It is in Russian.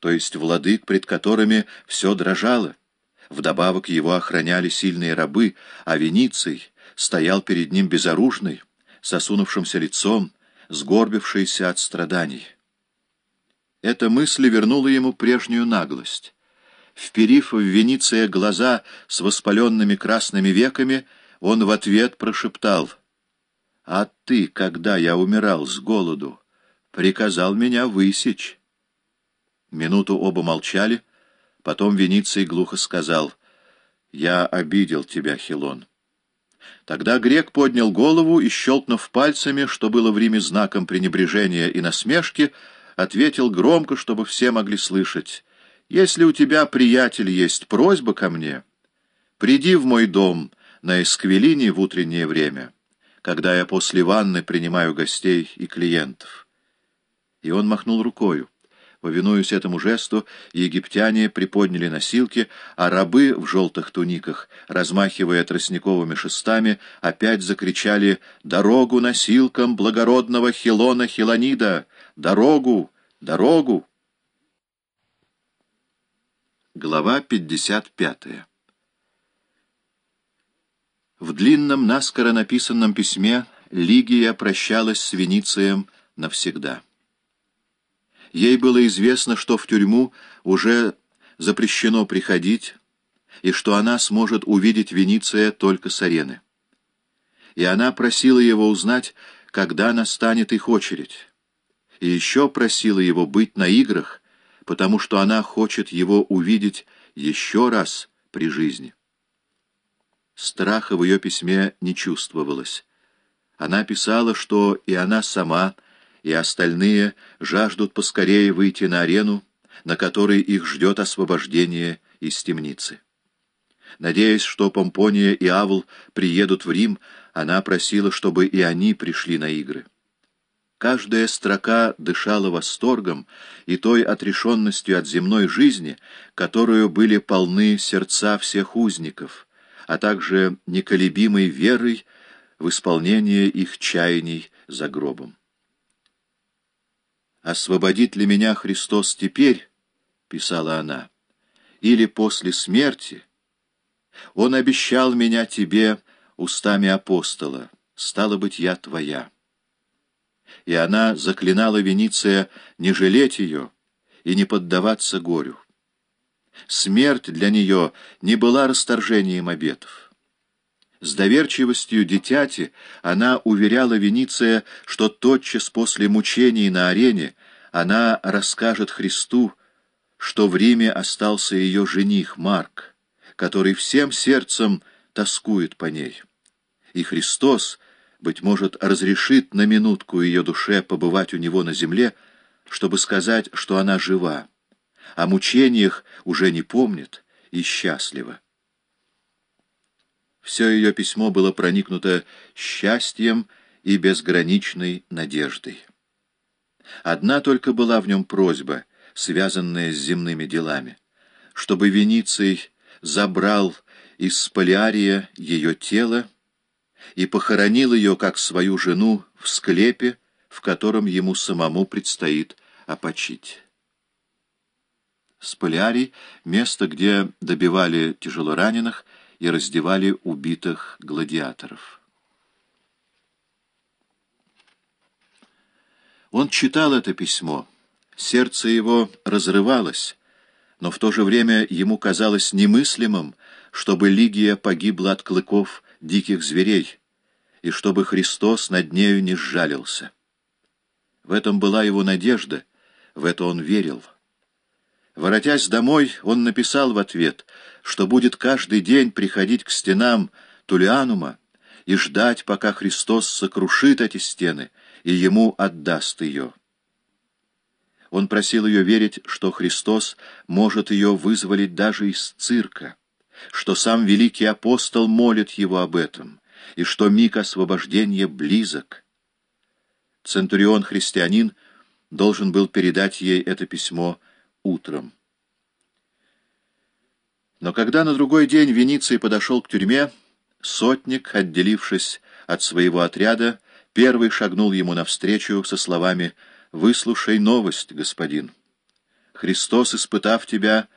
то есть владык, пред которыми все дрожало. Вдобавок его охраняли сильные рабы, а Вениций стоял перед ним безоружный, сосунувшимся лицом, сгорбившийся от страданий. Эта мысль вернула ему прежнюю наглость. Вперив в Вениция глаза с воспаленными красными веками, он в ответ прошептал, «А ты, когда я умирал с голоду, приказал меня высечь». Минуту оба молчали, потом Вениций глухо сказал, «Я обидел тебя, Хилон». Тогда грек поднял голову и, щелкнув пальцами, что было в Риме знаком пренебрежения и насмешки, ответил громко, чтобы все могли слышать, «Если у тебя, приятель, есть просьба ко мне, приди в мой дом на Эсквилине в утреннее время, когда я после ванны принимаю гостей и клиентов». И он махнул рукою. Повинуясь этому жесту, египтяне приподняли носилки, а рабы в желтых туниках, размахивая тростниковыми шестами, опять закричали «Дорогу носилкам благородного Хилона Хилонида! Дорогу! Дорогу!» Глава 55 В длинном, наскоро написанном письме Лигия прощалась с Веницием навсегда. Ей было известно, что в тюрьму уже запрещено приходить, и что она сможет увидеть Вениция только с арены. И она просила его узнать, когда настанет их очередь. И еще просила его быть на играх, потому что она хочет его увидеть еще раз при жизни. Страха в ее письме не чувствовалось. Она писала, что и она сама — и остальные жаждут поскорее выйти на арену, на которой их ждет освобождение из темницы. Надеясь, что Помпония и Авл приедут в Рим, она просила, чтобы и они пришли на игры. Каждая строка дышала восторгом и той отрешенностью от земной жизни, которую были полны сердца всех узников, а также неколебимой верой в исполнение их чаяний за гробом. «Освободит ли меня Христос теперь?» — писала она. «Или после смерти? Он обещал меня тебе устами апостола, стало быть, я твоя». И она заклинала Вениция не жалеть ее и не поддаваться горю. Смерть для нее не была расторжением обетов. С доверчивостью дитяти она уверяла Вениция, что тотчас после мучений на арене она расскажет Христу, что в Риме остался ее жених Марк, который всем сердцем тоскует по ней. И Христос, быть может, разрешит на минутку ее душе побывать у него на земле, чтобы сказать, что она жива, о мучениях уже не помнит и счастлива. Все ее письмо было проникнуто счастьем и безграничной надеждой. Одна только была в нем просьба, связанная с земными делами, чтобы Вениций забрал из Сполярия ее тело и похоронил ее как свою жену в склепе, в котором ему самому предстоит опочить. Сполярий — место, где добивали тяжелораненых, и раздевали убитых гладиаторов. Он читал это письмо. Сердце его разрывалось, но в то же время ему казалось немыслимым, чтобы Лигия погибла от клыков диких зверей, и чтобы Христос над нею не сжалился. В этом была его надежда, в это он верил. Воротясь домой, он написал в ответ, что будет каждый день приходить к стенам Тулианума и ждать, пока Христос сокрушит эти стены и ему отдаст ее. Он просил ее верить, что Христос может ее вызволить даже из цирка, что сам великий апостол молит его об этом, и что миг освобождения близок. Центурион-христианин должен был передать ей это письмо утром. Но когда на другой день Вениций подошел к тюрьме, сотник, отделившись от своего отряда, первый шагнул ему навстречу со словами «Выслушай новость, господин». Христос, испытав тебя,